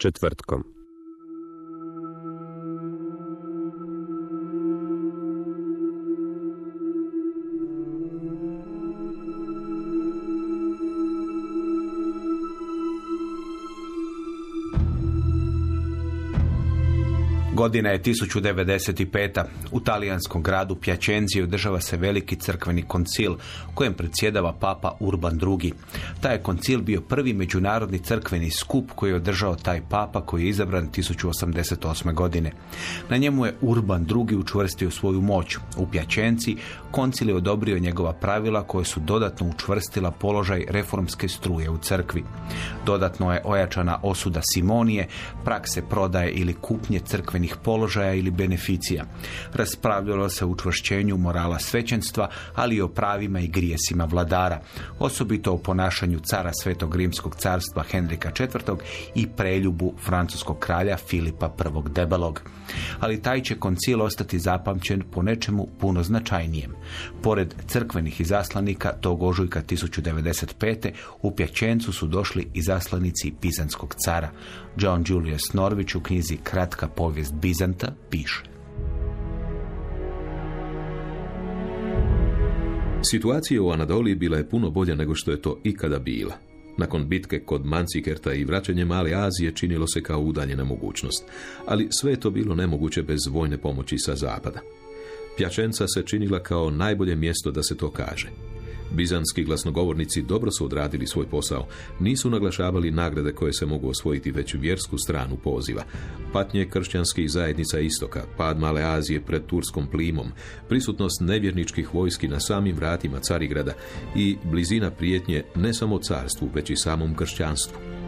Četvrtkom. Godina je 1095. U talijanskom gradu Pjačenzi održava se veliki crkveni koncil kojem predsjedava papa Urban II. Taj je koncil bio prvi međunarodni crkveni skup koji je održao taj papa koji je izabran 1088. godine. Na njemu je Urban II. učvrstio svoju moć. U Pjačenci koncil je odobrio njegova pravila koje su dodatno učvrstila položaj reformske struje u crkvi. Dodatno je ojačana osuda Simonije, prakse prodaje ili kupnje crkvenih položaja ili beneficija. Raspravljalo se o učvršćenju morala svećenstva, ali i o pravima i grijesima vladara, osobito o ponašanju cara Svetog Rimskog carstva Henrika IV. i preljubu francuskog kralja Filipa I. Debelog. Ali taj će koncil ostati zapamćen po nečemu puno značajnijem. Pored crkvenih izaslanika tog ožujka 1095. u Pjačencu su došli izaslanici Bizanskog cara. John Julius Norvić u knjizi Kratka povijest Bizanta piše. Situacija u Anadoliji bila je puno bolja nego što je to ikada bila. Nakon bitke kod Mancikerta i vraćanje Male Azije činilo se kao udaljena mogućnost, ali sve je to bilo nemoguće bez vojne pomoći sa zapada. Pjačenca se činila kao najbolje mjesto da se to kaže. Bizanski glasnogovornici dobro su odradili svoj posao, nisu naglašavali nagrade koje se mogu osvojiti već vjersku stranu poziva. Patnje kršćanskih zajednica istoka, pad Male Azije pred turskom plimom, prisutnost nevjerničkih vojski na samim vratima Carigrada i blizina prijetnje ne samo carstvu, već i samom kršćanstvu.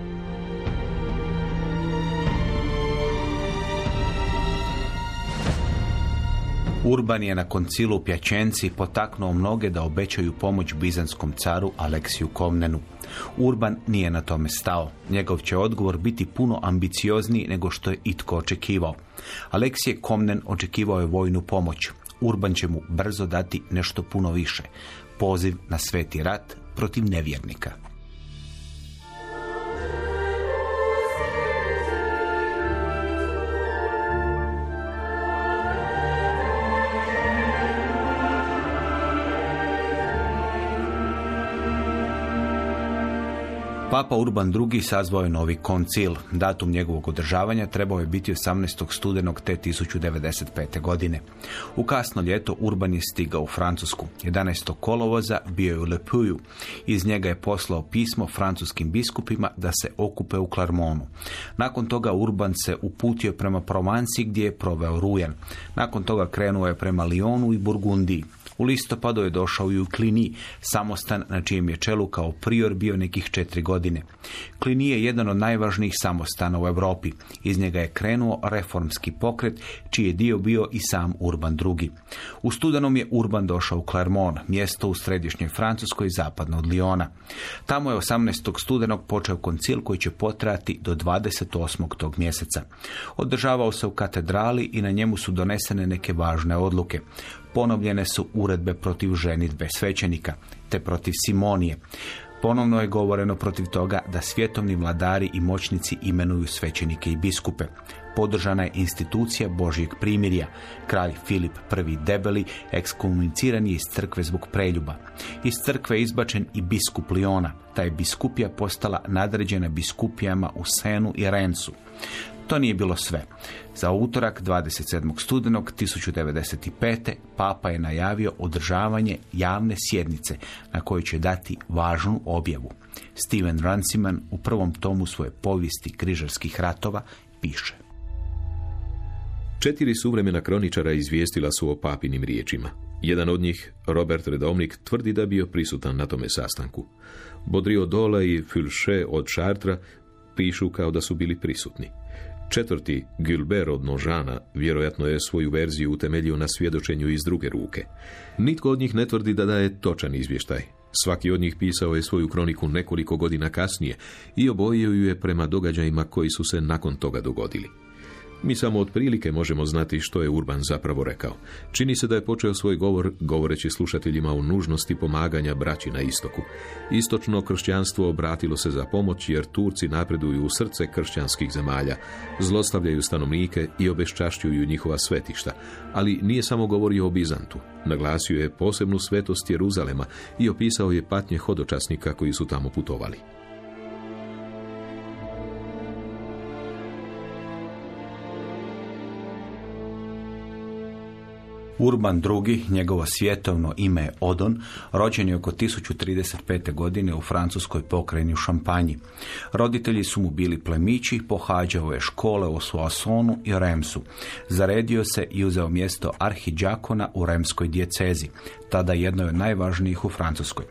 Urban je na koncilu u Pjačenci potaknuo mnoge da obećaju pomoć bizanskom caru Aleksiju Komnenu. Urban nije na tome stao. Njegov će odgovor biti puno ambiciozniji nego što je itko očekivao. Aleksije Komnen očekivao je vojnu pomoć. Urban će mu brzo dati nešto puno više. Poziv na sveti rat protiv nevjernika. Papa Urban II. sazvao je novi koncil. Datum njegovog održavanja trebao je biti 18. studenog te 1095. godine. U kasno ljeto Urban je stigao u Francusku. 11. kolovoza bio je u Lepuju. Iz njega je poslao pismo francuskim biskupima da se okupe u Klarmonu. Nakon toga Urban se uputio prema Provansi gdje je proveo rujan. Nakon toga krenuo je prema Lyonu i Burgundiji. U listopadu je došao i u Klini, samostan na čijem je čelu kao prior bio nekih četiri godine. Klini je jedan od najvažnijih samostana u Europi. Iz njega je krenuo reformski pokret, čiji je dio bio i sam Urban II. U studenom je Urban došao u Clermont, mjesto u središnjoj Francuskoj zapadno od Liona. Tamo je 18. studenog počeo koncil koji će potrajati do 28. tog mjeseca. Održavao se u katedrali i na njemu su donesene neke važne odluke ponovljene su uredbe protiv ženitbe svećenika, te protiv Simonije. Ponovno je govoreno protiv toga da svjetovni vladari i moćnici imenuju svećenike i biskupe. Podržana je institucija Božjeg primirja. Kralj Filip I debeli ekskomuniciran je iz crkve zbog preljuba. Iz crkve je izbačen i biskup Liona. Ta je biskupija postala nadređena biskupijama u Senu i Rencu. To nije bilo sve. Za utorak 27. studenog 1095. papa je najavio održavanje javne sjednice na kojoj će dati važnu objavu. Steven Runciman u prvom tomu svoje povijesti križarskih ratova piše. Četiri suvremena kroničara izvijestila su o papinim riječima. Jedan od njih, Robert Redovnik, tvrdi da bio prisutan na tome sastanku. Bodrio Dola i Fulche od Chartra pišu kao da su bili prisutni. Četvrti, Gilbert od Nožana, vjerojatno je svoju verziju utemeljio na svjedočenju iz druge ruke. Nitko od njih ne tvrdi da daje točan izvještaj. Svaki od njih pisao je svoju kroniku nekoliko godina kasnije i obojio ju je prema događajima koji su se nakon toga dogodili. Mi samo otprilike možemo znati što je Urban zapravo rekao. Čini se da je počeo svoj govor govoreći slušateljima o nužnosti pomaganja braći na istoku. Istočno kršćanstvo obratilo se za pomoć jer Turci napreduju u srce kršćanskih zemalja, zlostavljaju stanovnike i obeščašćuju njihova svetišta, ali nije samo govorio o Bizantu. Naglasio je posebnu svetost Jeruzalema i opisao je patnje hodočasnika koji su tamo putovali. Urban II, njegovo svjetovno ime je Odon, rođen je oko 1035. godine u francuskoj pokrajini u Šampanji. Roditelji su mu bili plemići, pohađao je škole u Soissonu i Remsu. Zaredio se i uzeo mjesto arhiđakona u remskoj djecezi, tada jednoj od najvažnijih u Francuskoj.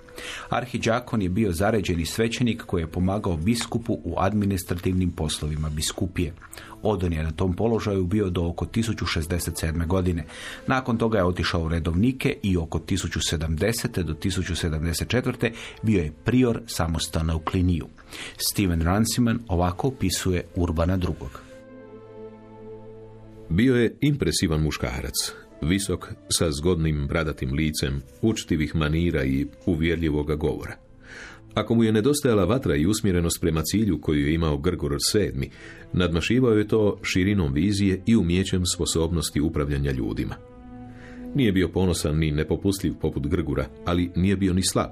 Arhiđakon je bio zaređeni svećenik koji je pomagao biskupu u administrativnim poslovima biskupije. Odon je na tom položaju bio do oko 1067. godine. Nakon toga je otišao u redovnike i oko 1070. do 1074. bio je prior samostana u Kliniju. Steven Ranciman ovako opisuje Urbana II. Bio je impresivan muškarac, visok, sa zgodnim bradatim licem, učtivih manira i uvjerljivoga govora. Ako mu je nedostajala vatra i usmjerenost prema cilju koju je imao Grgor VII, nadmašivao je to širinom vizije i umjećem sposobnosti upravljanja ljudima. Nije bio ponosan ni nepopustljiv poput Grgura, ali nije bio ni slab.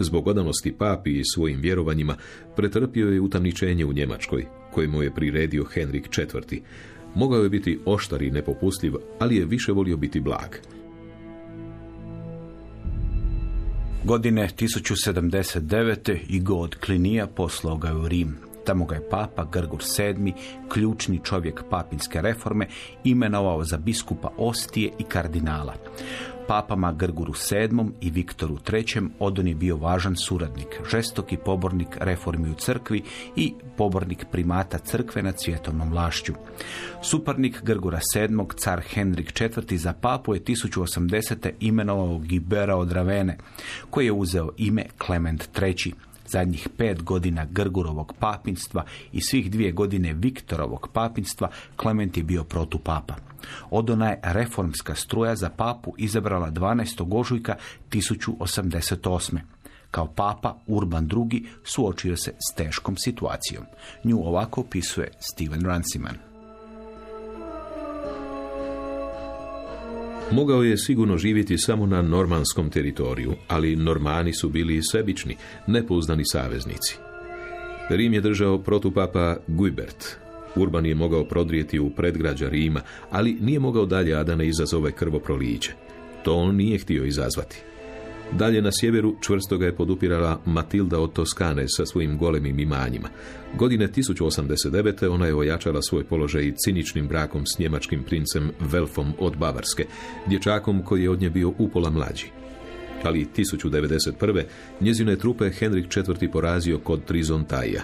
Zbog odanosti papi i svojim vjerovanjima pretrpio je utamničenje u Njemačkoj, kojemu je priredio Henrik IV. Mogao je biti oštar i nepopustljiv, ali je više volio biti blag. Godine 1079. Igo od Klinija poslao ga u Rim. Tamo ga je papa Grgur VII, ključni čovjek papinske reforme, imenovao za biskupa Ostije i kardinala papama Grguru VII i Viktoru III Odon je bio važan suradnik, žestoki pobornik reformi u crkvi i pobornik primata crkve nad svjetovnom vlašću. Suparnik Grgura VII, car Henrik IV za papu je 1080. imenovao Gibera od Ravene, koji je uzeo ime Klement III zadnjih pet godina Grgurovog papinstva i svih dvije godine Viktorovog papinstva Klement je bio protupapa. Odona je reformska struja za papu izabrala 12. ožujka 1088. Kao papa Urban II suočio se s teškom situacijom. Nju ovako opisuje Steven Ranciman. Mogao je sigurno živjeti samo na normanskom teritoriju, ali normani su bili sebični, nepouzdani saveznici. Rim je držao protupapa Guibert. Urban je mogao prodrijeti u predgrađa Rima, ali nije mogao dalje a da ne izazove krvoproliće. To on nije htio izazvati. Dalje na sjeveru čvrsto ga je podupirala Matilda od Toskane sa svojim golemim imanjima. Godine 1089. ona je ojačala svoj položaj ciničnim brakom s njemačkim princem Velfom od Bavarske, dječakom koji je od nje bio upola mlađi. Ali 1091. njezine trupe Henrik IV. porazio kod Trizontaja.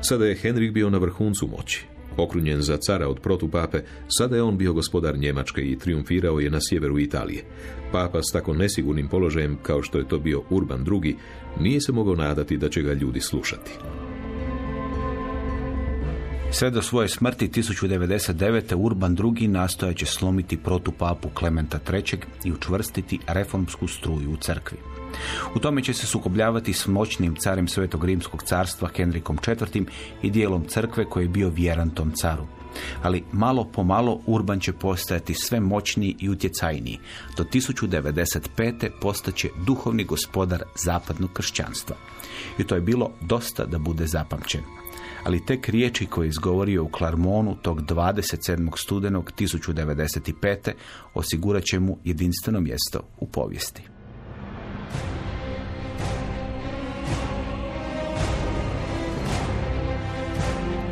Sada je Henrik bio na vrhuncu moći. Okrunjen za cara od protupape, sada je on bio gospodar Njemačke i triumfirao je na sjeveru Italije. Papa s tako nesigurnim položajem kao što je to bio Urban II, nije se mogao nadati da će ga ljudi slušati. Sve do svoje smrti 1099. Urban II. nastojaće slomiti protupapu Klementa III. i učvrstiti reformsku struju u crkvi. U tome će se sukobljavati s moćnim carem Svetog Rimskog carstva Henrikom IV. i dijelom crkve koji je bio vjeran tom caru. Ali malo po malo Urban će postajati sve moćniji i utjecajniji. Do 1095. postaće duhovni gospodar zapadnog kršćanstva. I to je bilo dosta da bude zapamćen. Ali tek riječi koje je izgovorio u Klarmonu tog 27. studenog 1095. osigurat će mu jedinstveno mjesto u povijesti.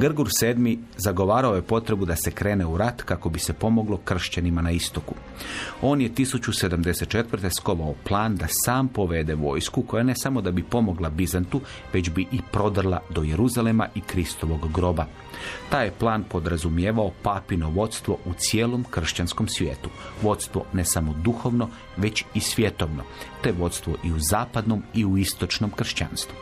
Grgur VII zagovarao je potrebu da se krene u rat kako bi se pomoglo kršćanima na istoku. On je 1074. skovao plan da sam povede vojsku koja ne samo da bi pomogla Bizantu, već bi i prodrla do Jeruzalema i Kristovog groba. Taj je plan podrazumijevao papino vodstvo u cijelom kršćanskom svijetu. Vodstvo ne samo duhovno, već i svjetovno, te vodstvo i u zapadnom i u istočnom kršćanstvu.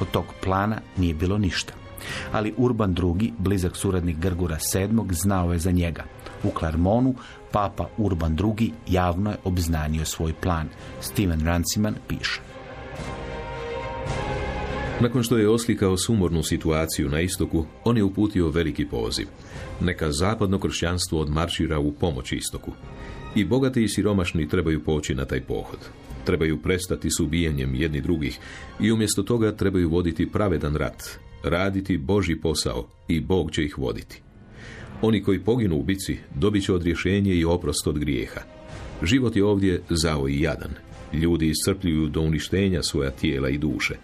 Od tog plana nije bilo ništa ali Urban II, blizak suradnik Grgura VII, znao je za njega. U Klarmonu papa Urban II javno je obznanio svoj plan. Steven Ranciman piše. Nakon što je oslikao sumornu situaciju na istoku, on je uputio veliki poziv. Neka zapadno kršćanstvo odmaršira u pomoć istoku. I bogati i siromašni trebaju poći na taj pohod. Trebaju prestati s ubijanjem jedni drugih i umjesto toga trebaju voditi pravedan rat, raditi Boži posao i Bog će ih voditi. Oni koji poginu u bici dobit će odrješenje i oprost od grijeha. Život je ovdje zao i jadan. Ljudi iscrpljuju do uništenja svoja tijela i duše.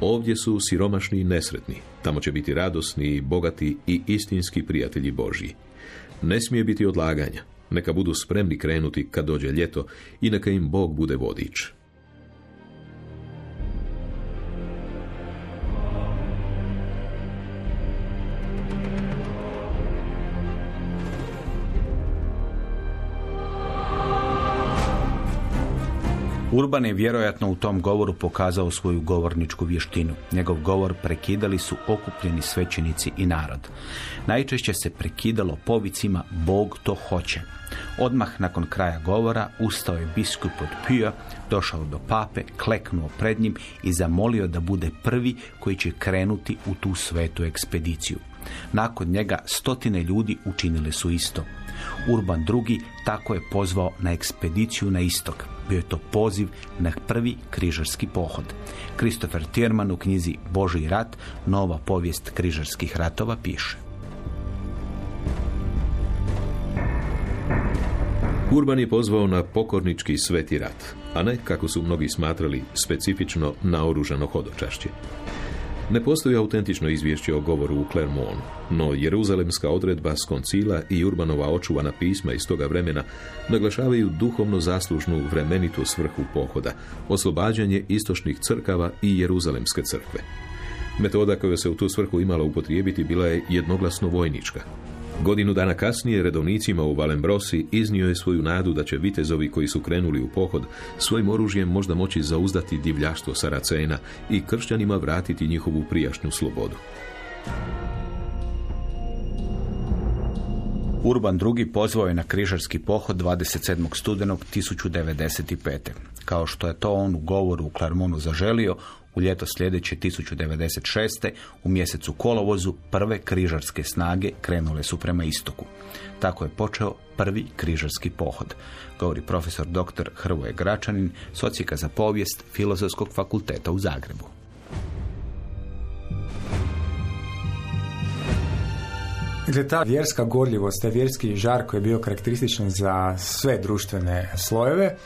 Ovdje su siromašni i nesretni. Tamo će biti radosni bogati i istinski prijatelji Božji. Ne smije biti odlaganja. Neka budu spremni krenuti kad dođe ljeto i neka im Bog bude vodič. Urban je vjerojatno u tom govoru pokazao svoju govorničku vještinu. Njegov govor prekidali su okupljeni svećenici i narod. Najčešće se prekidalo povicima Bog to hoće. Odmah nakon kraja govora ustao je biskup od Pija, došao do pape, kleknuo pred njim i zamolio da bude prvi koji će krenuti u tu svetu ekspediciju. Nakon njega stotine ljudi učinile su isto. Urban II tako je pozvao na ekspediciju na istok. Bio je to poziv na prvi križarski pohod. Christopher Tierman u knjizi Boži rat, nova povijest križarskih ratova piše. Urban je pozvao na pokornički sveti rat, a ne, kako su mnogi smatrali, specifično naoružano hodočašće. Ne postoji autentično izvješće o govoru u Clermont, no jeruzalemska odredba s koncila i Urbanova očuvana pisma iz toga vremena naglašavaju duhovno zaslužnu vremenitu svrhu pohoda, oslobađanje istočnih crkava i jeruzalemske crkve. Metoda koja se u tu svrhu imala upotrijebiti bila je jednoglasno vojnička, Godinu dana kasnije redovnicima u Valembrosi iznio je svoju nadu da će vitezovi koji su krenuli u pohod svojim oružjem možda moći zauzdati divljaštvo Saracena i kršćanima vratiti njihovu prijašnju slobodu. Urban II. pozvao je na križarski pohod 27. studenog 1095. Kao što je to on u govoru u Klarmonu zaželio, u ljeto sljedeće 1096. u mjesecu kolovozu prve križarske snage krenule su prema istoku. Tako je počeo prvi križarski pohod, govori profesor dr. Hrvoje Gračanin, socijka za povijest Filozofskog fakulteta u Zagrebu. Dakle, ta vjerska gorljivost, taj vjerski žar koji je bio karakterističan za sve društvene slojeve,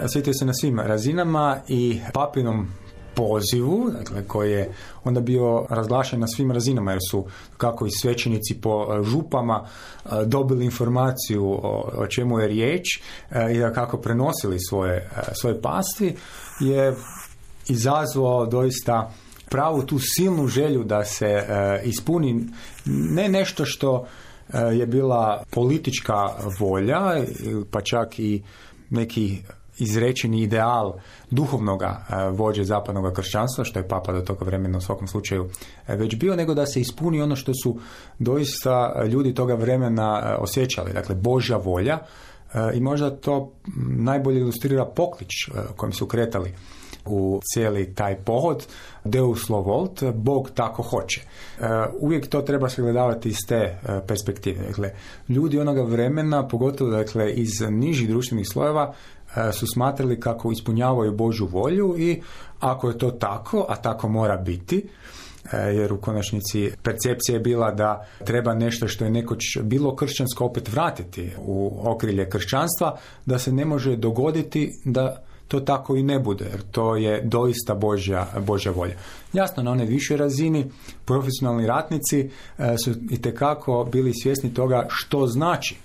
osjetio se na svim razinama i papinom pozivu, dakle, koji je onda bio razglašen na svim razinama, jer su kako i svećenici po e, župama e, dobili informaciju o, o čemu je riječ e, i kako prenosili svoje, svoje pasti, je izazvao doista pravu tu silnu želju da se ispuni ne nešto što je bila politička volja, pa čak i neki izrečeni ideal duhovnog e, vođe zapadnog kršćanstva, što je papa do toga vremena u svakom slučaju e, već bio, nego da se ispuni ono što su doista ljudi toga vremena e, osjećali, dakle Božja volja i možda to najbolje ilustrira poklič kojim su kretali u cijeli taj pohod Deus lo volt, Bog tako hoće. Uvijek to treba sagledavati iz te perspektive. Dakle, ljudi onoga vremena, pogotovo dakle, iz nižih društvenih slojeva, su smatrali kako ispunjavaju Božu volju i ako je to tako, a tako mora biti, e, jer u konačnici percepcija je bila da treba nešto što je nekoć bilo kršćansko opet vratiti u okrilje kršćanstva, da se ne može dogoditi da to tako i ne bude, jer to je doista Božja, Božja volja. Jasno, na onoj višoj razini profesionalni ratnici e, su i bili svjesni toga što znači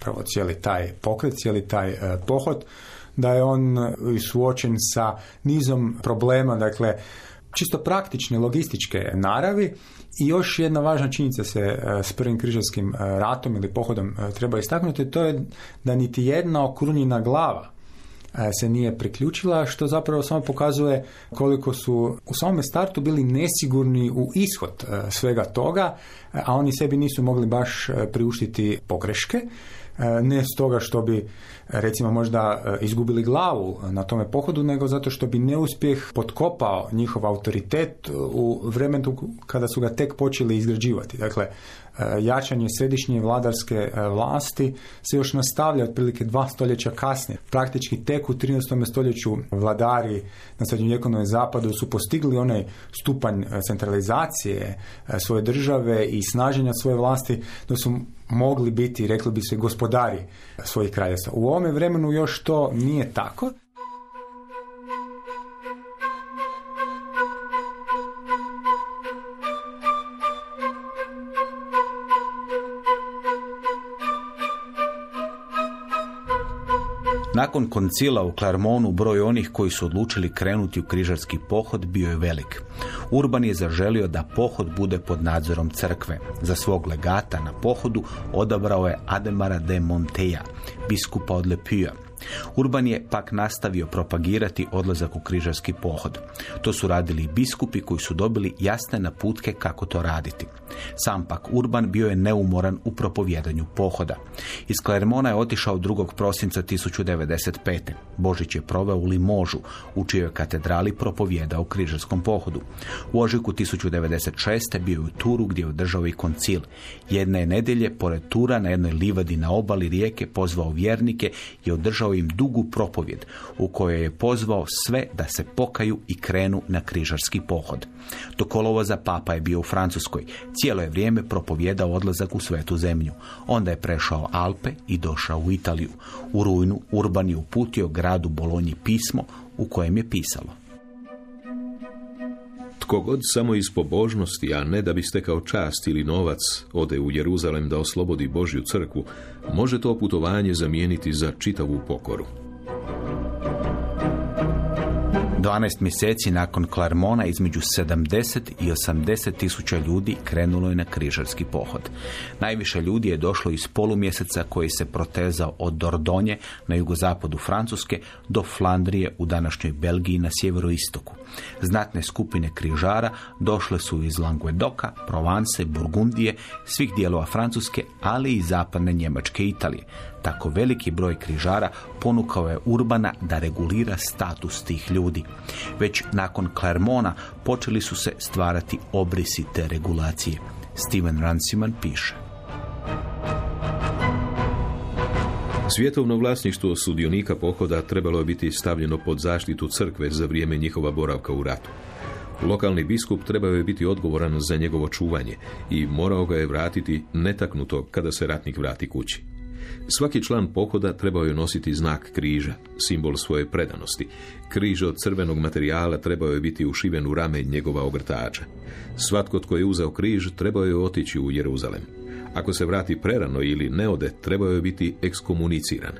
pravo cijeli taj pokret, cijeli taj e, pohod, da je on e, suočen sa nizom problema, dakle, čisto praktične, logističke naravi. I još jedna važna činjenica se s prvim križarskim ratom ili pohodom treba istaknuti, to je da niti jedna okrunjena glava se nije priključila, što zapravo samo pokazuje koliko su u samome startu bili nesigurni u ishod e, svega toga, a oni sebi nisu mogli baš e, priuštiti pogreške, e, ne stoga što bi recimo možda izgubili glavu na tome pohodu, nego zato što bi neuspjeh potkopao njihov autoritet u vremenu kada su ga tek počeli izgrađivati. Dakle, E, jačanje središnje vladarske e, vlasti se još nastavlja otprilike dva stoljeća kasnije. Praktički tek u 13. stoljeću vladari na srednjovjekovnom zapadu su postigli onaj stupanj e, centralizacije svoje države i snaženja svoje vlasti da su mogli biti, rekli bi se, gospodari svojih kraljevstva. U ovome vremenu još to nije tako. Nakon koncila u Klarmonu broj onih koji su odlučili krenuti u križarski pohod bio je velik. Urban je zaželio da pohod bude pod nadzorom crkve. Za svog legata na pohodu odabrao je Ademara de Monteja, biskupa od Lepija. Urban je pak nastavio propagirati odlazak u križarski pohod. To su radili i biskupi koji su dobili jasne naputke kako to raditi. Sam pak Urban bio je neumoran u propovjedanju pohoda. Iz Klermona je otišao 2. prosinca 1095. Božić je proveo u Limožu, u čijoj katedrali propovjedao križarskom pohodu. U ožiku 1096. bio je u Turu gdje je održao i koncil. Jedne je nedjelje, pored Tura, na jednoj livadi na obali rijeke, pozvao vjernike i održao im dugu propovjed u kojoj je pozvao sve da se pokaju i krenu na križarski pohod. Do kolovoza papa je bio u Francuskoj. Cijelo je vrijeme propovjedao odlazak u svetu zemlju. Onda je prešao Alpe i došao u Italiju. U rujnu Urban je uputio gradu Bolonji pismo u kojem je pisalo. Tko god samo iz pobožnosti, a ne da bi stekao čast ili novac, ode u Jeruzalem da oslobodi Božju crkvu, može to putovanje zamijeniti za čitavu pokoru. 12 mjeseci nakon Klarmona između 70 i 80 tisuća ljudi krenulo je na križarski pohod. Najviše ljudi je došlo iz polumjeseca koji se protezao od Dordonje na jugozapadu Francuske do Flandrije u današnjoj Belgiji na sjeveroistoku. Znatne skupine križara došle su iz Languedoka, Provence, Burgundije, svih dijelova Francuske, ali i zapadne Njemačke i Italije. Tako veliki broj križara ponukao je Urbana da regulira status tih ljudi. Već nakon Clermona počeli su se stvarati obrisi te regulacije. Steven Ranciman piše. Svjetovno vlasništvo sudionika pohoda trebalo je biti stavljeno pod zaštitu crkve za vrijeme njihova boravka u ratu. Lokalni biskup trebao je biti odgovoran za njegovo čuvanje i morao ga je vratiti netaknuto kada se ratnik vrati kući. Svaki član pohoda trebao je nositi znak križa, simbol svoje predanosti. Križ od crvenog materijala trebao je biti ušiven u rame njegova ogrtača. Svatko tko je uzeo križ trebao je otići u Jeruzalem. Ako se vrati prerano ili ne ode, trebao je biti ekskomuniciran.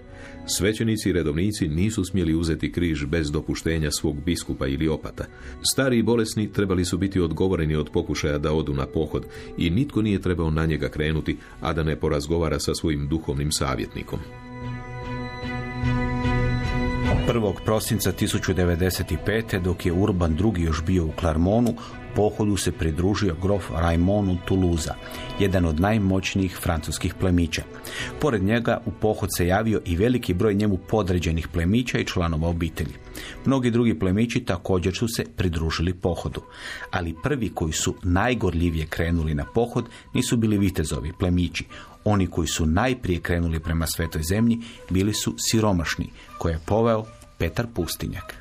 Svećenici i redovnici nisu smjeli uzeti križ bez dopuštenja svog biskupa ili opata. Stari i bolesni trebali su biti odgovoreni od pokušaja da odu na pohod i nitko nije trebao na njega krenuti, a da ne porazgovara sa svojim duhovnim savjetnikom. 1. prosinca 1095. dok je Urban II. još bio u Klarmonu, pohodu se pridružio grof Raimonu Toulouse, jedan od najmoćnijih francuskih plemića. Pored njega u pohod se javio i veliki broj njemu podređenih plemića i članova obitelji. Mnogi drugi plemići također su se pridružili pohodu, ali prvi koji su najgorljivije krenuli na pohod nisu bili vitezovi, plemići. Oni koji su najprije krenuli prema svetoj zemlji bili su siromašni, koje je poveo Petar Pustinjak.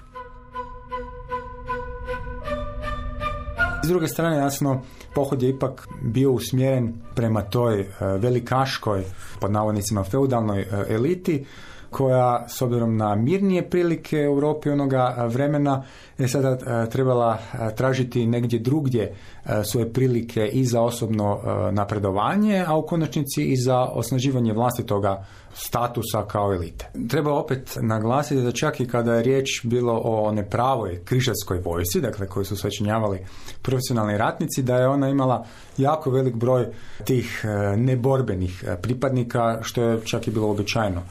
S druge strane, jasno, pohod je ipak bio usmjeren prema toj e, velikaškoj, pod navodnicima feudalnoj e, eliti, koja s obzirom na mirnije prilike u Europi onoga vremena je sada trebala tražiti negdje drugdje svoje prilike i za osobno napredovanje, a u konačnici i za osnaživanje vlastitoga statusa kao elite. Treba opet naglasiti da čak i kada je riječ bilo o nepravoj križarskoj vojsci, dakle koji su sačinjavali profesionalni ratnici, da je ona imala jako velik broj tih neborbenih pripadnika, što je čak i bilo običajno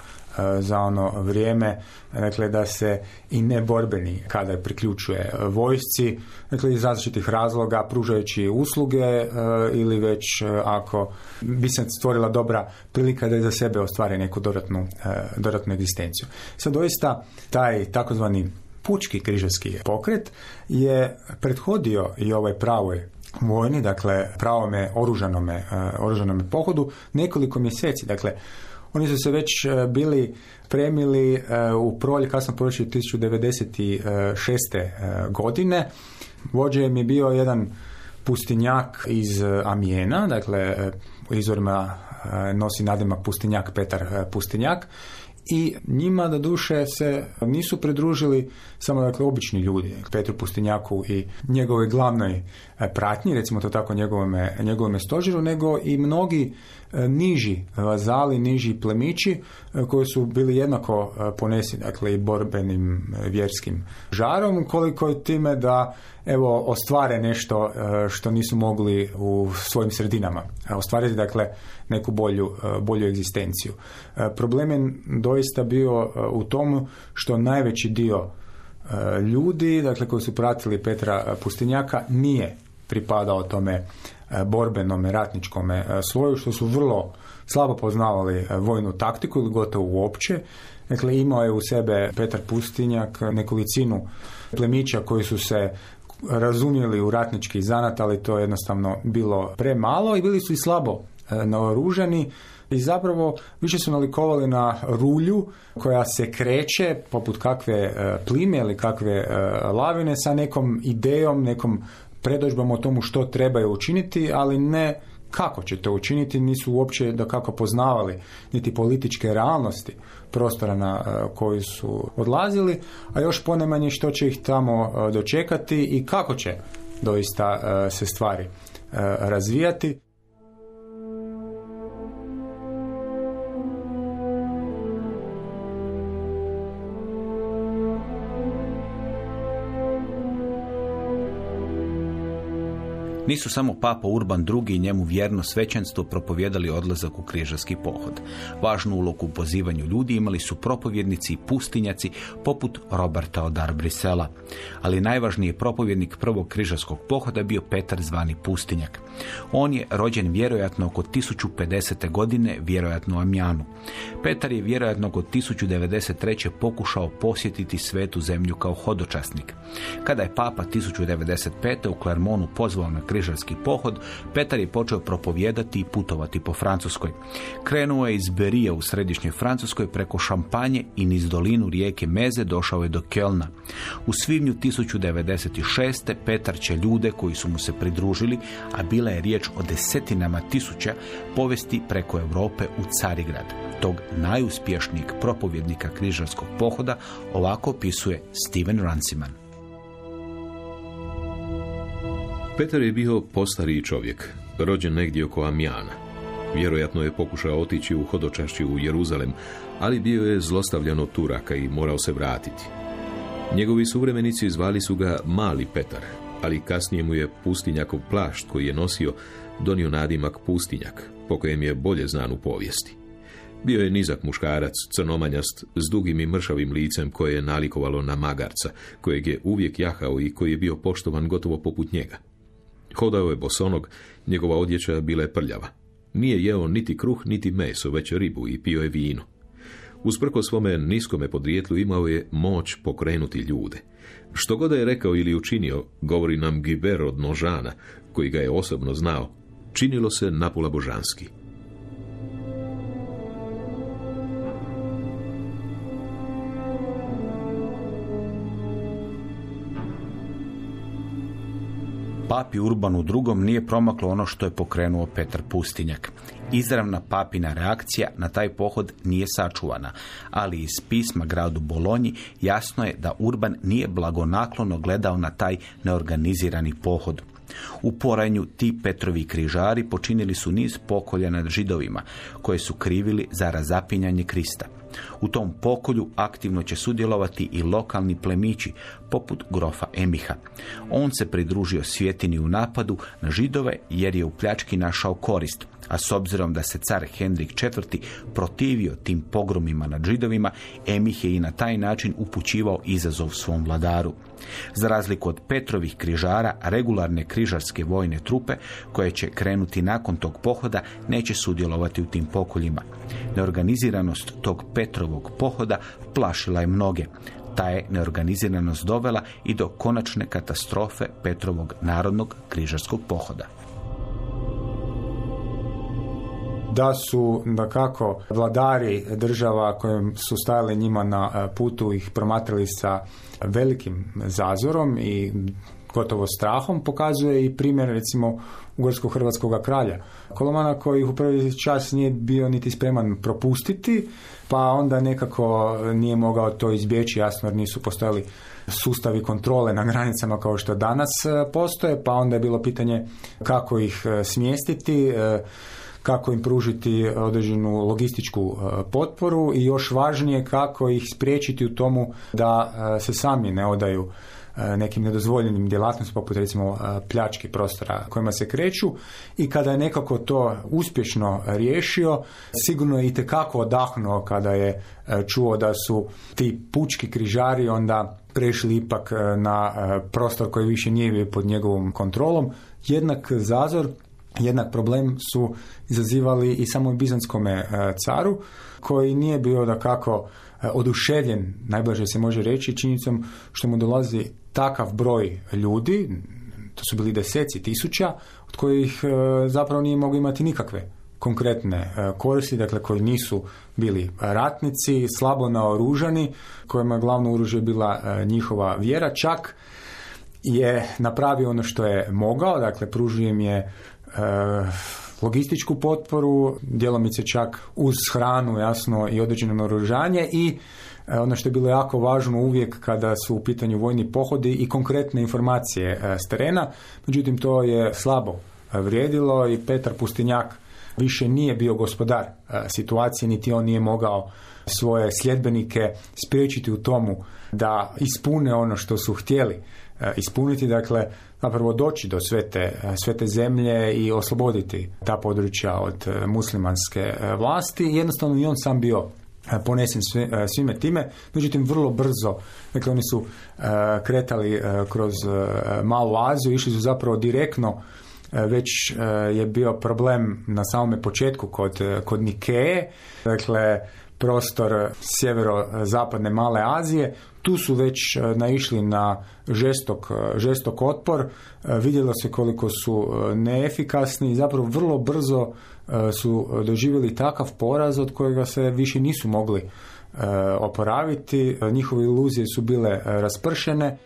za ono vrijeme, dakle da se i neborbeni kada priključuje vojsci, dakle iz različitih razloga pružajući usluge e, ili već e, ako bi se stvorila dobra prilika da za sebe ostvari neku dodatnu, dodatnu egzistenciju. Sad doista taj takozvani pučki križarski pokret je prethodio i ovaj pravoj vojni, dakle pravome oružanome, oružanome pohodu nekoliko mjeseci. Dakle, oni su se već e, bili premili e, u prolje, kasno proljeće 1996. E, godine. Vođe je bio jedan pustinjak iz Amijena, dakle u izvorima nosi nadimak pustinjak Petar Pustinjak i njima da duše se nisu pridružili samo dakle obični ljudi, Petru Pustinjaku i njegove glavnoj pratnji, recimo to tako njegovome, njegovome stožeru, nego i mnogi E, niži vazali, niži plemići e, koji su bili jednako e, ponesi dakle i borbenim vjerskim žarom koliko je time da evo ostvare nešto što nisu mogli u svojim sredinama ostvariti dakle neku bolju, bolju egzistenciju. Problem je doista bio u tomu što najveći dio ljudi dakle koji su pratili Petra Pustinjaka nije pripadao tome E, borbenome ratničkome e, sloju što su vrlo slabo poznavali e, vojnu taktiku ili gotovo uopće. Dakle, imao je u sebe Petar Pustinjak nekolicinu plemića koji su se razumjeli u ratnički zanat, ali to je jednostavno bilo premalo i bili su i slabo naoružani i zapravo više su nalikovali na rulju koja se kreće poput kakve plime ili kakve lavine sa nekom idejom, nekom predođbama o tomu što trebaju učiniti, ali ne kako će to učiniti, nisu uopće da kako poznavali niti političke realnosti prostora na e, koji su odlazili, a još ponemanje što će ih tamo e, dočekati i kako će doista e, se stvari razvijati. Nisu samo papa Urban II i njemu vjerno svećenstvo propovjedali odlazak u križarski pohod. Važnu ulogu u pozivanju ljudi imali su propovjednici i pustinjaci poput Roberta od Arbrisela. Ali najvažniji propovjednik prvog križarskog pohoda bio Petar zvani Pustinjak. On je rođen vjerojatno oko 1050. godine, vjerojatno u Amjanu. Petar je vjerojatno oko 1093. pokušao posjetiti svetu zemlju kao hodočasnik. Kada je papa 1095. u Klermonu pozvao na križarski pohod, Petar je počeo propovijedati i putovati po Francuskoj. Krenuo je iz Berije u središnjoj Francuskoj preko Šampanje i niz dolinu rijeke Meze došao je do Kelna. U svibnju 1096. Petar će ljude koji su mu se pridružili, a bila je riječ o desetinama tisuća, povesti preko Europe u Carigrad. Tog najuspješnijeg propovjednika križarskog pohoda ovako opisuje Steven Ranciman. Petar je bio postariji čovjek, rođen negdje oko Amjana. Vjerojatno je pokušao otići u hodočašću u Jeruzalem, ali bio je zlostavljan od Turaka i morao se vratiti. Njegovi suvremenici zvali su ga Mali Petar, ali kasnije mu je pustinjakov plašt koji je nosio donio nadimak pustinjak, po kojem je bolje znan u povijesti. Bio je nizak muškarac, crnomanjast, s dugim i mršavim licem koje je nalikovalo na magarca, kojeg je uvijek jahao i koji je bio poštovan gotovo poput njega. Hodao je bosonog, njegova odjeća bila je prljava. Nije jeo niti kruh, niti meso, već ribu i pio je vino. Usprko svome niskome podrijetlu imao je moć pokrenuti ljude. Što god je rekao ili učinio, govori nam Giber od Nožana, koji ga je osobno znao, činilo se napula božanski. Papi Urbanu II. nije promaklo ono što je pokrenuo Petar Pustinjak. Izravna papina reakcija na taj pohod nije sačuvana, ali iz pisma gradu Bolonji jasno je da Urban nije blagonaklono gledao na taj neorganizirani pohod. U poranju ti Petrovi križari počinili su niz pokolja nad židovima, koje su krivili za razapinjanje Krista. U tom pokolju aktivno će sudjelovati i lokalni plemići, poput grofa Emiha. On se pridružio svjetini u napadu na židove jer je u pljački našao korist, a s obzirom da se car Hendrik IV. protivio tim pogromima nad židovima, Emih je i na taj način upućivao izazov svom vladaru. Za razliku od Petrovih križara, regularne križarske vojne trupe koje će krenuti nakon tog pohoda neće sudjelovati u tim pokoljima. Neorganiziranost tog Petrovog pohoda plašila je mnoge. Ta je neorganiziranost dovela i do konačne katastrofe Petrovog narodnog križarskog pohoda. Da su da kako vladari država kojim su stajali njima na e, putu ih promatrali sa velikim zazorom i gotovo strahom pokazuje i primjer recimo ugorsko-hrvatskog kralja Kolomana koji u prvi čas nije bio niti spreman propustiti pa onda nekako nije mogao to izbjeći. Jasno jer nisu postojali sustavi kontrole na granicama kao što danas e, postoje pa onda je bilo pitanje kako ih e, smjestiti kako im pružiti određenu logističku e, potporu i još važnije kako ih spriječiti u tomu da e, se sami ne odaju e, nekim nedozvoljenim djelatnostima poput recimo pljački prostora kojima se kreću. I kada je nekako to uspješno riješio sigurno je i tekako odahnuo kada je čuo da su ti pučki križari onda prešli ipak na prostor koji više nije pod njegovom kontrolom. Jednak zazor jednak problem su izazivali i samo bizanskome e, caru koji nije bio da kako e, oduševljen, najbliže se može reći, činjenicom što mu dolazi takav broj ljudi, to su bili deseci tisuća, od kojih e, zapravo nije mogao imati nikakve konkretne koristi, dakle koji nisu bili ratnici, slabo naoružani, kojima glavno oružje bila njihova vjera, čak je napravio ono što je mogao, dakle pružio im je logističku potporu, djelomice čak uz hranu, jasno, i određeno naoružanje i e, ono što je bilo jako važno uvijek kada su u pitanju vojni pohodi i konkretne informacije e, s terena. Međutim, to je slabo vrijedilo i Petar Pustinjak više nije bio gospodar situacije, niti on nije mogao svoje sljedbenike spriječiti u tomu da ispune ono što su htjeli ispuniti. Dakle, zapravo doći do sve te, sve te zemlje i osloboditi ta područja od e, muslimanske e, vlasti. Jednostavno i on sam bio e, ponesen svime time, međutim vrlo brzo, dakle oni su kretali kroz Malu Aziju, išli su zapravo direktno već je bio problem na samome početku kod, kod Nikeje, dakle prostor sjevero-zapadne Male Azije, tu su već e, naišli na žestok, e, žestok otpor, vidjelo se koliko su neefikasni. I zapravo vrlo brzo su doživjeli takav poraz od kojega se više nisu mogli oporaviti, njihove iluzije su bile raspršene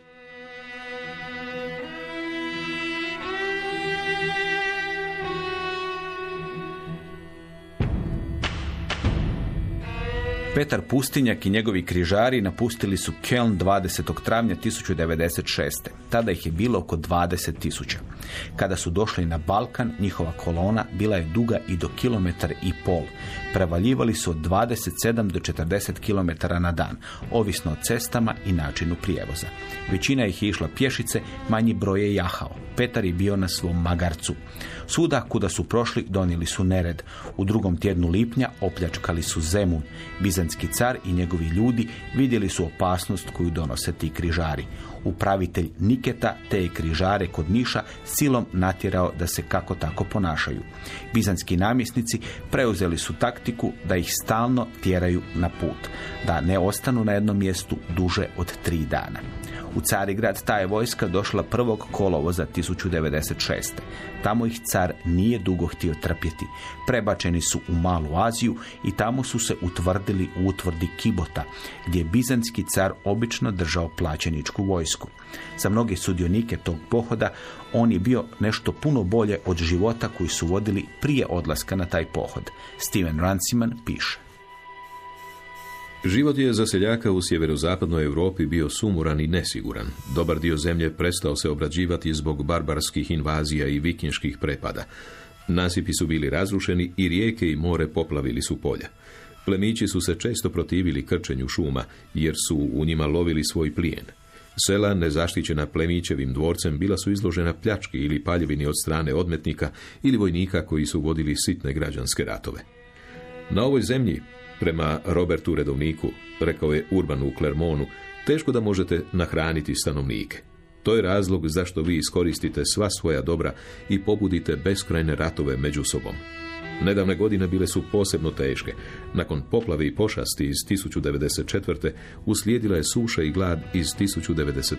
Petar Pustinjak i njegovi križari napustili su Keln 20. travnja 1096. Tada ih je bilo oko 20 tisuća. Kada su došli na Balkan, njihova kolona bila je duga i do kilometar i pol. Prevaljivali su od 27 do 40 km na dan, ovisno o cestama i načinu prijevoza. Većina ih je išla pješice, manji broj je jahao. Petar je bio na svom magarcu. Svuda kuda su prošli donijeli su nered. U drugom tjednu lipnja opljačkali su Zemun. Bizanski car i njegovi ljudi vidjeli su opasnost koju donose ti križari. Upravitelj Niketa te je križare kod Niša silom natjerao da se kako tako ponašaju. Bizanski namjesnici preuzeli su taktiku da ih stalno tjeraju na put, da ne ostanu na jednom mjestu duže od tri dana. U Carigrad ta je vojska došla prvog kolovoza 1096. Tamo ih car nije dugo htio trpjeti. Prebačeni su u Malu Aziju i tamo su se utvrdili u utvrdi Kibota, gdje je bizanski car obično držao plaćeničku vojsku. Za mnoge sudionike tog pohoda on je bio nešto puno bolje od života koji su vodili prije odlaska na taj pohod. Steven Ranciman piše. Život je za seljaka u sjeverozapadnoj Europi bio sumuran i nesiguran. Dobar dio zemlje prestao se obrađivati zbog barbarskih invazija i vikinških prepada. Nasipi su bili razrušeni i rijeke i more poplavili su polja. Plemići su se često protivili krčenju šuma, jer su u njima lovili svoj plijen. Sela, nezaštićena plemićevim dvorcem, bila su izložena pljački ili paljevini od strane odmetnika ili vojnika koji su vodili sitne građanske ratove. Na ovoj zemlji, prema Robertu Redovniku, rekao je Urban u teško da možete nahraniti stanovnike. To je razlog zašto vi iskoristite sva svoja dobra i pobudite beskrajne ratove među sobom. Nedavne godine bile su posebno teške. Nakon poplave i pošasti iz 1094. uslijedila je suša i glad iz 1095.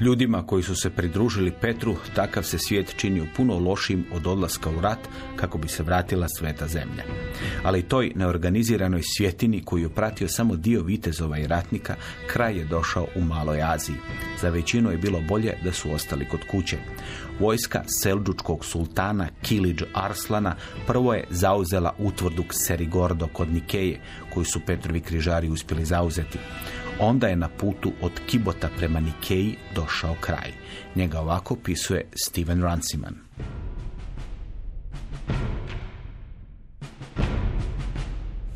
Ljudima koji su se pridružili Petru, takav se svijet činio puno lošim od odlaska u rat kako bi se vratila sveta zemlja. Ali toj neorganiziranoj svjetini koju je pratio samo dio vitezova i ratnika, kraj je došao u Maloj Aziji. Za većinu je bilo bolje da su ostali kod kuće. Vojska Selđučkog sultana Kiliđ Arslana prvo je zauzela utvrdu Serigordo kod Nikeje, koju su Petrovi križari uspjeli zauzeti. Onda je na putu od Kibota prema Nikeji došao kraj. Njega ovako pisuje Steven Ranciman.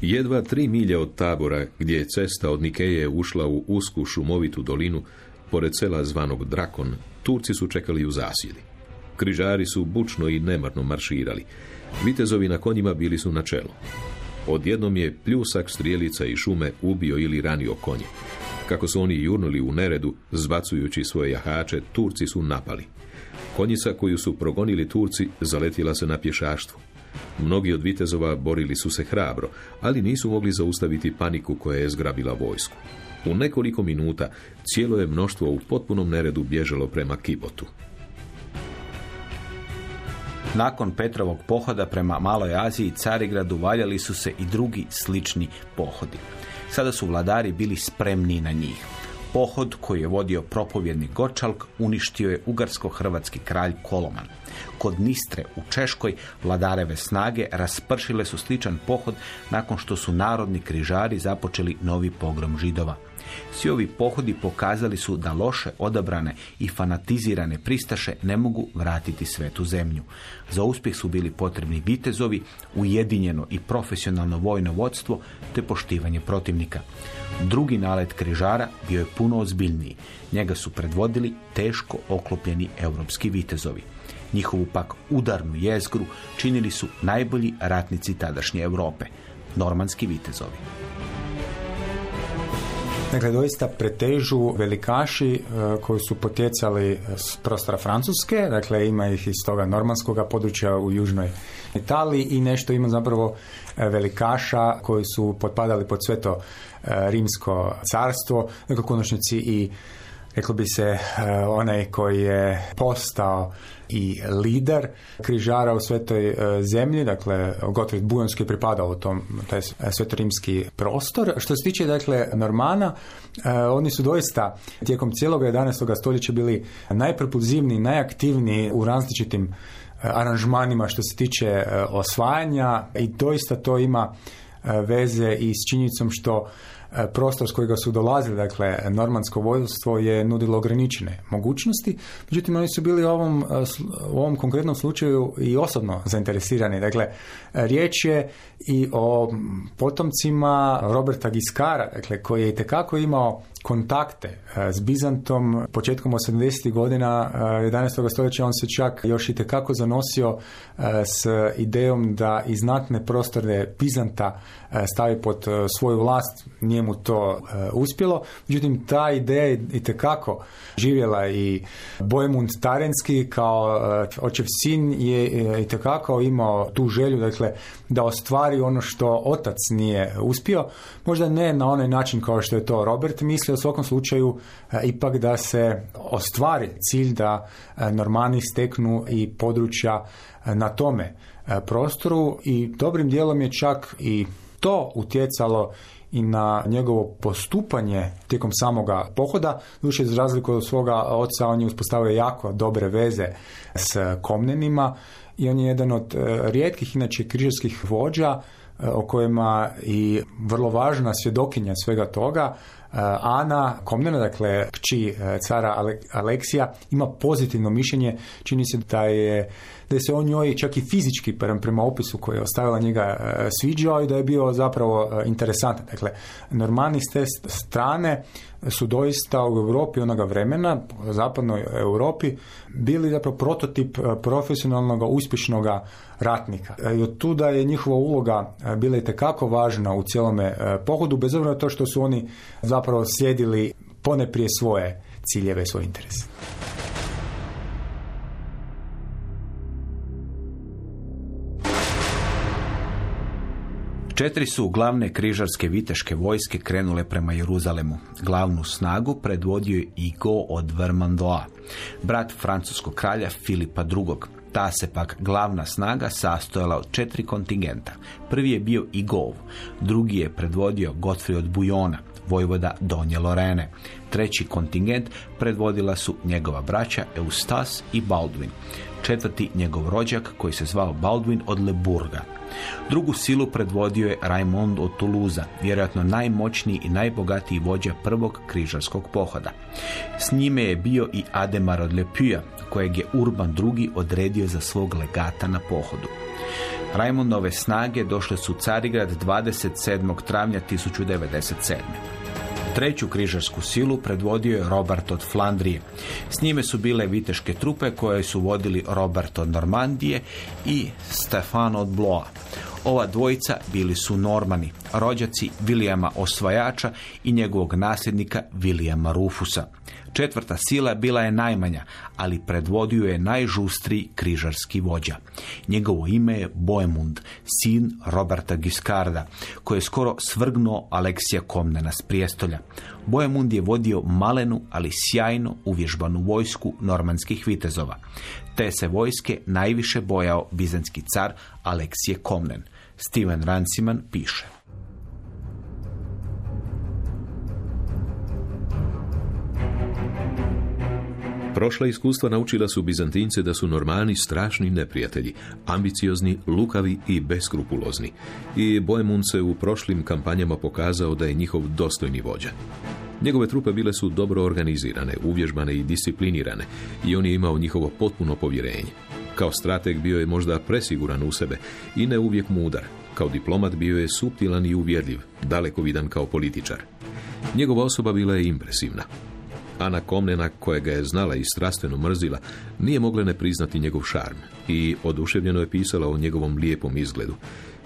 Jedva tri milje od tabora, gdje je cesta od Nikeje ušla u usku šumovitu dolinu, pored sela zvanog Drakon, Turci su čekali u zasjedi. Križari su bučno i nemarno marširali. Vitezovi na konjima bili su na čelu. Odjednom je pljusak strijelica i šume ubio ili ranio konje. Kako su oni jurnuli u neredu, zbacujući svoje jahače, Turci su napali. Konjica koju su progonili Turci zaletjela se na pješaštvu. Mnogi od vitezova borili su se hrabro, ali nisu mogli zaustaviti paniku koja je zgrabila vojsku. U nekoliko minuta cijelo je mnoštvo u potpunom neredu bježalo prema Kibotu. Nakon Petrovog pohoda prema Maloj Aziji i Carigradu valjali su se i drugi slični pohodi. Sada su vladari bili spremni na njih. Pohod koji je vodio propovjednik Gočalk uništio je ugarsko-hrvatski kralj Koloman. Kod Nistre u Češkoj vladareve snage raspršile su sličan pohod nakon što su narodni križari započeli novi pogrom židova. Svi ovi pohodi pokazali su da loše odabrane i fanatizirane pristaše ne mogu vratiti svetu zemlju. Za uspjeh su bili potrebni vitezovi, ujedinjeno i profesionalno vojno vodstvo te poštivanje protivnika. Drugi nalet križara bio je puno ozbiljniji. Njega su predvodili teško oklopljeni europski vitezovi. Njihovu pak udarnu jezgru činili su najbolji ratnici tadašnje Europe, normanski vitezovi. Dakle, doista pretežu velikaši e, koji su potjecali s prostora Francuske, dakle ima ih iz toga normanskog područja u južnoj Italiji i nešto ima zapravo e, velikaša koji su potpadali pod sve to e, rimsko carstvo, dakle konačnici i reklo bi se onaj koji je postao i lider križara u svetoj e, zemlji, dakle Gottfried Bujonski je pripadao u tom taj svetorimski prostor. Što se tiče dakle Normana, e, oni su doista tijekom cijelog 11. stoljeća bili najpropulzivniji, najaktivniji u različitim e, aranžmanima što se tiče osvajanja i doista to ima veze i s činjenicom što E, prostor s kojega su dolazili, dakle, normansko vojstvo je nudilo ograničene mogućnosti, međutim, oni su bili u ovom, e, u ovom konkretnom slučaju i osobno zainteresirani. Dakle, riječ je i o potomcima Roberta Giskara, dakle, koji je itekako imao kontakte e, s Bizantom početkom 80. godina e, 11. stoljeća on se čak još i tekako zanosio e, s idejom da i znatne prostore Bizanta e, stavi pod e, svoju vlast. Nije mu to e, uspjelo. Međutim, ta ideja je i tekako živjela i Bojemund Tarenski kao e, očev sin je e, i tekako imao tu želju dakle, da ostvari ono što otac nije uspio. Možda ne na onaj način kao što je to Robert mislio, u svakom slučaju e, ipak da se ostvari cilj da e, Normani steknu i područja e, na tome prostoru i dobrim dijelom je čak i to utjecalo i na njegovo postupanje tijekom samoga pohoda. Duše, za razliku od svoga oca, on je uspostavio jako dobre veze s komnenima i on je jedan od e, rijetkih, inače, križarskih vođa e, o kojima i vrlo važna svjedokinja svega toga, e, Ana Komnena, dakle kći cara Ale- Aleksija, ima pozitivno mišljenje. Čini se da je da se on njoj čak i fizički prema, opisu koji je ostavila njega sviđao i da je bio zapravo interesantan. Dakle, Normani s strane su doista u Europi onoga vremena, u zapadnoj Europi, bili zapravo prototip e, profesionalnog uspješnog ratnika. E, I od tuda je njihova uloga e, bila i tekako važna u cijelome pohodu, bez obzira na to što su oni zapravo sjedili pone prije svoje ciljeve i svoje interese. Četiri su glavne križarske viteške vojske krenule prema Jeruzalemu. Glavnu snagu predvodio je Igo od Vermandoa, brat francuskog kralja Filipa II. Ta se pak glavna snaga sastojala od četiri kontingenta. Prvi je bio Igov, drugi je predvodio Godfrey od Bujona, vojvoda Donje Lorene. Treći kontingent predvodila su njegova braća Eustas i Baldwin. Četvrti njegov rođak koji se zvao Baldwin od Leburga. Drugu silu predvodio je Raimond od Tuluza, vjerojatno najmoćniji i najbogatiji vođa prvog križarskog pohoda. S njime je bio i Ademar od Lepuja, kojeg je Urban II. odredio za svog legata na pohodu. Raimondove snage došle su u Carigrad 27. travnja 1097. Treću križarsku silu predvodio je Robert od Flandrije. S njime su bile viteške trupe koje su vodili Robert od Normandije i Stefan od Bloa. Ova dvojica bili su Normani, rođaci Vilijama Osvajača i njegovog nasljednika Vilijama Rufusa. Četvrta sila bila je najmanja, ali predvodio je najžustriji križarski vođa. Njegovo ime je Boemund, sin Roberta Giskarda, koji je skoro svrgnuo Aleksija Komnena s prijestolja. Boemund je vodio malenu, ali sjajno uvježbanu vojsku normanskih vitezova. Te se vojske najviše bojao bizanski car Aleksije Komnen. Steven Ranciman piše. Prošla iskustva naučila su Bizantince da su Normani strašni neprijatelji, ambiciozni, lukavi i beskrupulozni. I Boemund se u prošlim kampanjama pokazao da je njihov dostojni vođa. Njegove trupe bile su dobro organizirane, uvježbane i disciplinirane i on je imao njihovo potpuno povjerenje. Kao strateg bio je možda presiguran u sebe i ne uvijek mudar. Kao diplomat bio je suptilan i uvjerljiv, daleko vidan kao političar. Njegova osoba bila je impresivna. Ana Komnena, koja ga je znala i strastveno mrzila, nije mogla ne priznati njegov šarm i oduševljeno je pisala o njegovom lijepom izgledu.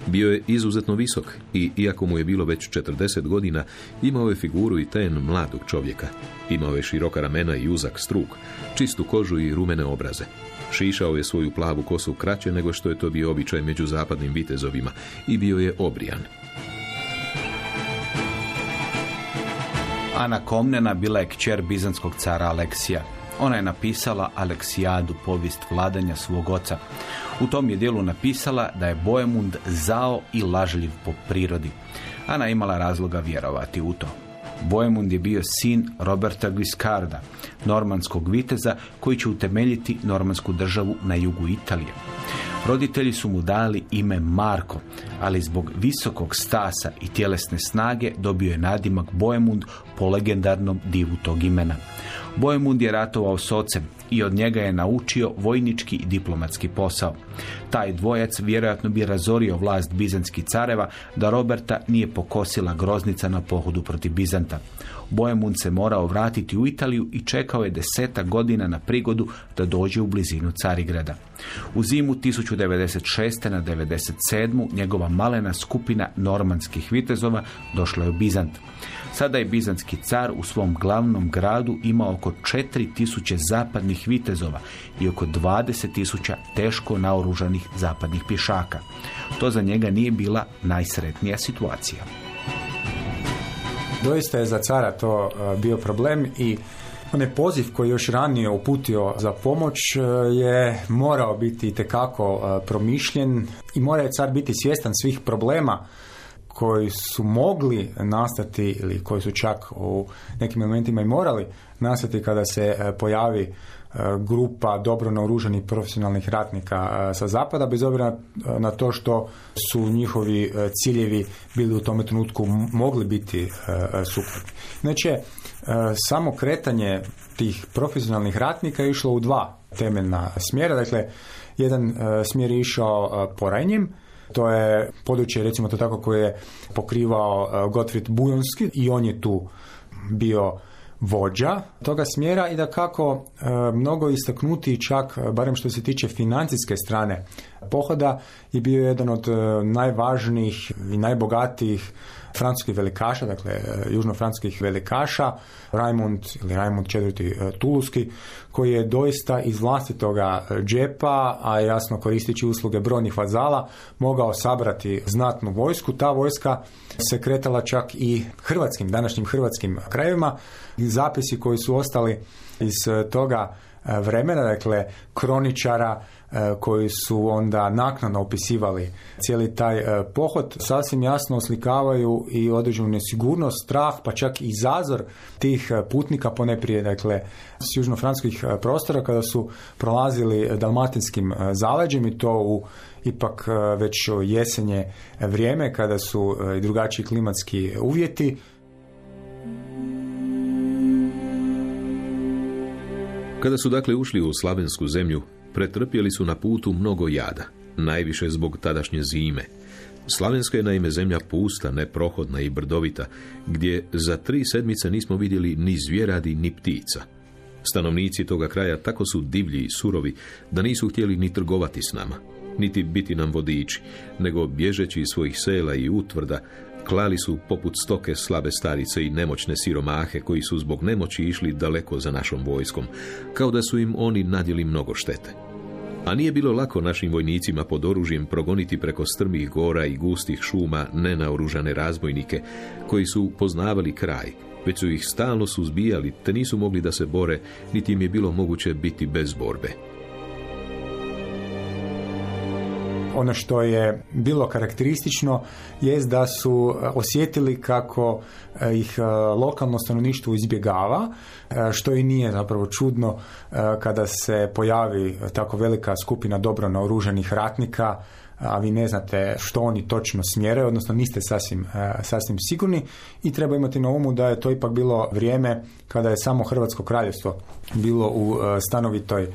Bio je izuzetno visok i, iako mu je bilo već 40 godina, imao je figuru i ten mladog čovjeka. Imao je široka ramena i uzak struk, čistu kožu i rumene obraze. Šišao je svoju plavu kosu kraće nego što je to bio običaj među zapadnim vitezovima i bio je obrijan. Ana Komnena bila je kćer bizanskog cara Aleksija. Ona je napisala Aleksijadu, povijest vladanja svog oca. U tom je dijelu napisala da je Boemund zao i lažljiv po prirodi. Ana je imala razloga vjerovati u to. Boemund je bio sin Roberta Guiscarda, normanskog viteza koji će utemeljiti normansku državu na jugu Italije. Roditelji su mu dali ime Marko, ali zbog visokog stasa i tjelesne snage dobio je nadimak Boemund po legendarnom divu tog imena. Boemund je ratovao s ocem i od njega je naučio vojnički i diplomatski posao. Taj dvojac vjerojatno bi razorio vlast bizantskih careva da Roberta nije pokosila groznica na pohodu protiv Bizanta. Bojemund se morao vratiti u Italiju i čekao je deseta godina na prigodu da dođe u blizinu Carigrada. U zimu 1096. na 97. njegova malena skupina normanskih vitezova došla je u Bizant. Sada je bizantski car u svom glavnom gradu imao oko 4000 zapadnih vitezova i oko 20.000 teško naoružanih zapadnih pješaka. To za njega nije bila najsretnija situacija. Doista je za cara to e, bio problem i onaj poziv koji još ranije uputio za pomoć e, je morao biti itekako e, promišljen i mora je car biti svjestan svih problema koji su mogli nastati ili koji su čak u nekim elementima i morali nastati kada se pojavi grupa dobro naoružanih profesionalnih ratnika sa zapada, bez obzira na to što su njihovi ciljevi bili u tome trenutku mogli biti suprotni. Znači, samo kretanje tih profesionalnih ratnika je išlo u dva temeljna smjera. Dakle, jedan smjer je išao poranjem, to je područje, recimo to tako, koje je pokrivao Gottfried Bujonski i on je tu bio vođa toga smjera i da kako e, mnogo istaknuti čak, e, barem što se tiče financijske strane pohoda, je bio jedan od e, najvažnijih i najbogatijih francuskih velikaša, dakle južno-francuskih velikaša, Raimund ili Raimund IV. Tuluski, koji je doista iz vlastitoga džepa, a jasno koristeći usluge brojnih vazala, mogao sabrati znatnu vojsku. Ta vojska se kretala čak i hrvatskim, današnjim hrvatskim krajevima. Zapisi koji su ostali iz toga vremena, dakle kroničara E, koji su onda naknadno opisivali cijeli taj e, pohod, sasvim jasno oslikavaju i određenu nesigurnost, strah, pa čak i zazor tih e, putnika, poneprije dakle s južnofranskih prostora kada su prolazili dalmatinskim zaleđem i to u ipak već jesenje vrijeme kada su i drugačiji klimatski uvjeti. Kada su dakle ušli u slavensku zemlju, Pretrpjeli su na putu mnogo jada, najviše zbog tadašnje zime. Slavenska je naime zemlja pusta, neprohodna i brdovita, gdje za tri sedmice nismo vidjeli ni zvjeradi ni ptica. Stanovnici toga kraja tako su divlji i surovi da nisu htjeli ni trgovati s nama, niti biti nam vodiči, nego bježeći iz svojih sela i utvrda, klali su poput stoke slabe starice i nemoćne siromahe koji su zbog nemoći išli daleko za našom vojskom, kao da su im oni nadjeli mnogo štete. A nije bilo lako našim vojnicima pod oružjem progoniti preko strmih gora i gustih šuma nenaoružane razbojnike koji su poznavali kraj, već su ih stalno suzbijali te nisu mogli da se bore, niti im je bilo moguće biti bez borbe. Ono što je bilo karakteristično je da su e, osjetili kako e, ih e, lokalno stanovništvo izbjegava, što i nije zapravo čudno kada se pojavi tako velika skupina dobro naoružanih ratnika, a vi ne znate što oni točno smjeraju, odnosno niste sasvim, sasvim sigurni i treba imati na umu da je to ipak bilo vrijeme kada je samo Hrvatsko kraljevstvo bilo u stanovitoj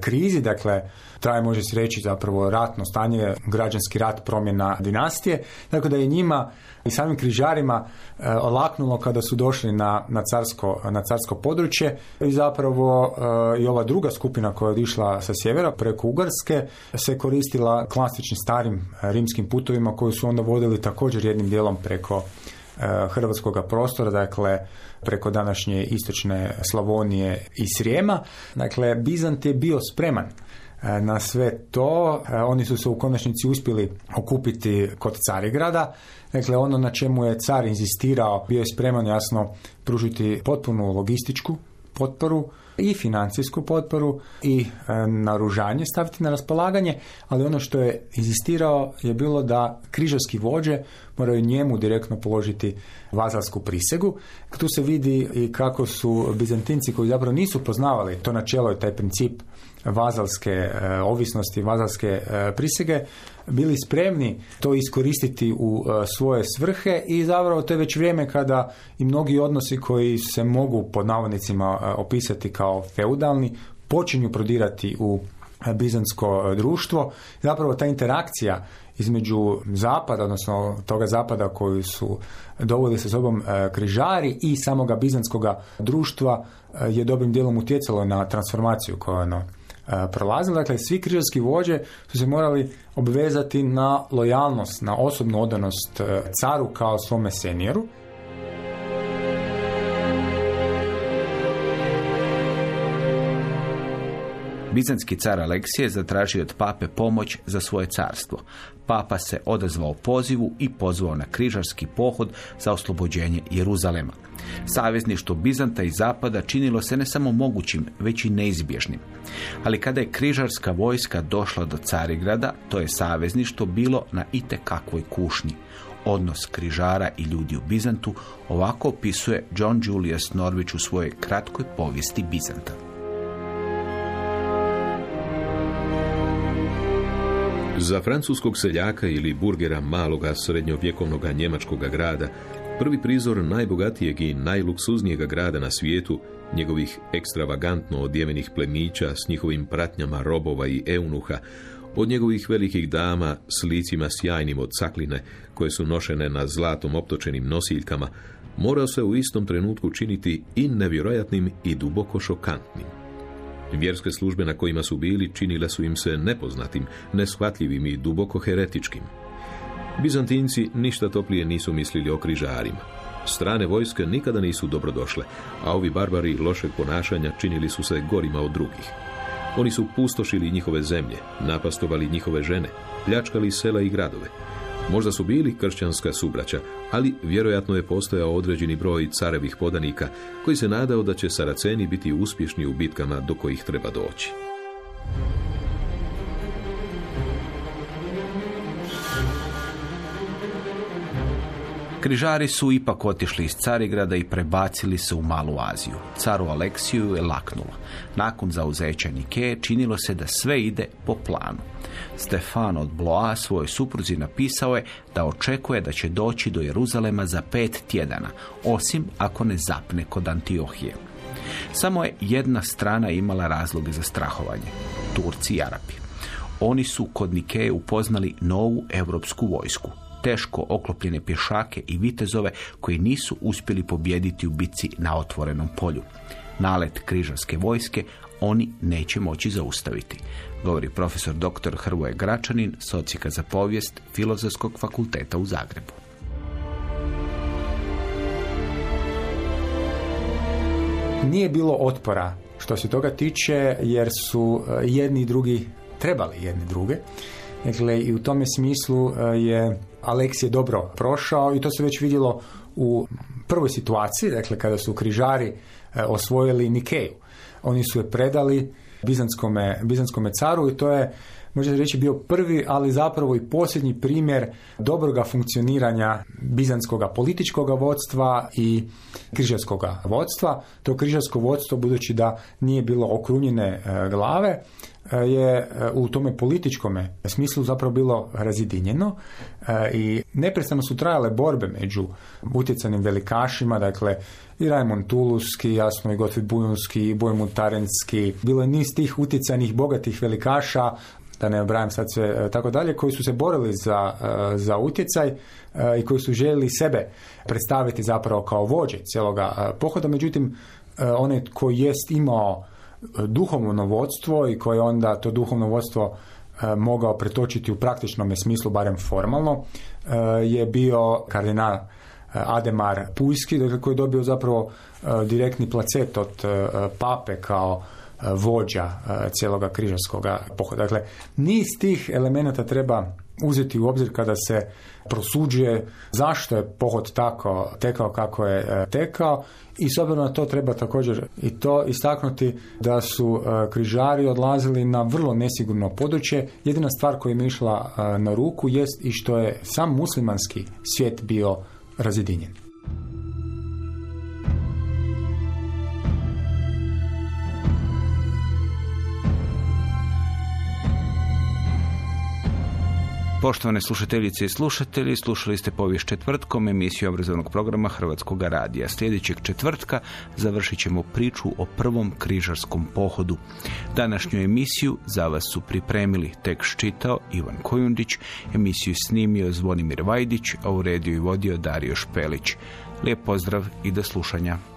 krizi, dakle traje, može se reći, zapravo ratno stanje, građanski rat, promjena dinastije, tako da je njima i samim križarima e, olaknulo kada su došli na, na, carsko, na carsko područje. I zapravo e, i ova druga skupina koja je odišla sa sjevera preko Ugarske se koristila klasičnim starim rimskim putovima koji su onda vodili također jednim dijelom preko e, hrvatskog prostora, dakle preko današnje istočne Slavonije i Srijema. Dakle, Bizant je bio spreman E, na sve to. E, oni su se u konačnici uspjeli okupiti kod Carigrada. Dakle, ono na čemu je car inzistirao bio je spreman jasno pružiti potpunu logističku potporu i financijsku potporu i e, naružanje staviti na raspolaganje, ali ono što je inzistirao je bilo da križarski vođe moraju njemu direktno položiti vazalsku prisegu. Tu se vidi i kako su Bizantinci koji zapravo nisu poznavali to načelo i taj princip vazalske e, ovisnosti, vazalske e, prisege, bili spremni to iskoristiti u e, svoje svrhe i zapravo to je već vrijeme kada i mnogi odnosi koji se mogu pod navodnicima opisati kao feudalni počinju prodirati u bizansko društvo. Zapravo ta interakcija između zapada, odnosno toga zapada koji su doveli sa sobom križari i samoga bizanskoga društva je dobrim dijelom utjecalo na transformaciju koja ono e, prolazila. Dakle, svi križarski vođe su se morali obvezati na lojalnost, na osobnu odanost caru kao svome senioru. Bizanski car Aleksije zatražio od pape pomoć za svoje carstvo. Papa se odazvao pozivu i pozvao na križarski pohod za oslobođenje Jeruzalema. Savezništvo Bizanta i Zapada činilo se ne samo mogućim, već i neizbježnim. Ali kada je križarska vojska došla do Carigrada, to je savezništvo bilo na itekakvoj kušnji. Odnos križara i ljudi u Bizantu ovako opisuje John Julius Norwich u svojoj kratkoj povijesti Bizanta. Za francuskog seljaka ili burgera maloga srednjovjekovnog njemačkog grada, prvi prizor najbogatijeg i najluksuznijeg grada na svijetu, njegovih ekstravagantno odjevenih plemića s njihovim pratnjama robova i eunuha, od njegovih velikih dama s licima sjajnim od cakline, koje su nošene na zlatom optočenim nosiljkama, morao se u istom trenutku činiti i nevjerojatnim i duboko šokantnim. Vjerske službe na kojima su bili činile su im se nepoznatim, neshvatljivim i duboko heretičkim. Bizantinci ništa toplije nisu mislili o križarima. Strane vojske nikada nisu dobrodošle, a ovi barbari lošeg ponašanja činili su se gorima od drugih. Oni su pustošili njihove zemlje, napastovali njihove žene, pljačkali sela i gradove, Možda su bili kršćanska subraća, ali vjerojatno je postojao određeni broj carevih podanika koji se nadao da će Saraceni biti uspješni u bitkama do kojih treba doći. Križari su ipak otišli iz Carigrada i prebacili se u Malu Aziju. Caru Aleksiju je laknulo. Nakon zauzeća Nike činilo se da sve ide po planu. Stefan od Bloa svojoj supruzi napisao je da očekuje da će doći do Jeruzalema za pet tjedana, osim ako ne zapne kod Antiohije. Samo je jedna strana imala razloge za strahovanje. Turci i Arapi. Oni su kod Nikeje upoznali novu europsku vojsku, teško oklopljene pješake i vitezove koji nisu uspjeli pobijediti u bitci na otvorenom polju. Nalet križarske vojske oni neće moći zaustaviti, govori profesor dr. Hrvoje Gračanin, socijaka za povijest Filozofskog fakulteta u Zagrebu. Nije bilo otpora što se toga tiče jer su e, jedni i drugi trebali jedni druge. Dakle, i u tome smislu e, je dobro prošao i to se već vidjelo u prvoj situaciji, dakle kada su križari e, osvojili Nikeju. Oni su je predali Bizanskome, Bizanskome caru i to je može se reći bio prvi, ali zapravo i posljednji primjer dobroga funkcioniranja bizanskog političkog vodstva i križarskog vodstva. To križarsko vodstvo, budući da nije bilo okrunjene e, glave, je e, u tome političkome smislu zapravo bilo razjedinjeno e, i neprestano su trajale borbe među utjecanim velikašima, dakle i Rajmon Tuluski, jasno i Gotfrid Bujunski, i Bojmund Tarenski. Bilo je niz tih utjecanih, bogatih velikaša, da ne obrajam sad sve tako dalje, koji su se borili za, za utjecaj i koji su željeli sebe predstaviti zapravo kao vođe cijeloga pohoda. Međutim, onaj koji jest imao duhovno vodstvo i koje onda to duhovno vodstvo e, mogao pretočiti u praktičnom smislu, barem formalno, e, je bio kardinal e, Ademar Pujski, dakle, koji je dobio zapravo direktni placet od pape kao vođa cijeloga križarskog pohoda. Dakle, niz tih elemenata treba uzeti u obzir kada se prosuđuje zašto je pohod tako tekao kako je e, tekao i s obzirom na to treba također i to istaknuti da su e, križari odlazili na vrlo nesigurno područje. Jedina stvar koja im je išla e, na ruku jest i što je sam muslimanski svijet bio razjedinjen. Poštovane slušateljice i slušatelji, slušali ste povijest četvrtkom emisiju obrazovnog programa Hrvatskog radija. Sljedećeg četvrtka završit ćemo priču o prvom križarskom pohodu. Današnju emisiju za vas su pripremili tekst čitao Ivan Kojundić, emisiju snimio Zvonimir Vajdić, a u rediju i vodio Dario Špelić. Lijep pozdrav i do slušanja.